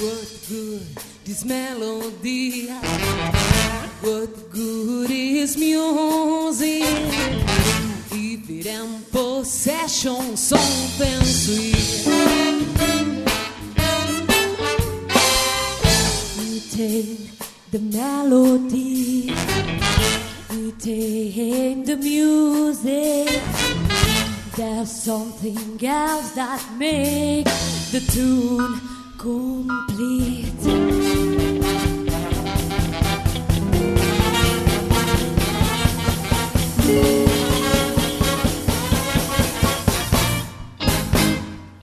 What good this melody. What good is music if it ain't possession, something sweet? We take the melody, we take the music. There's something else that makes the tune come.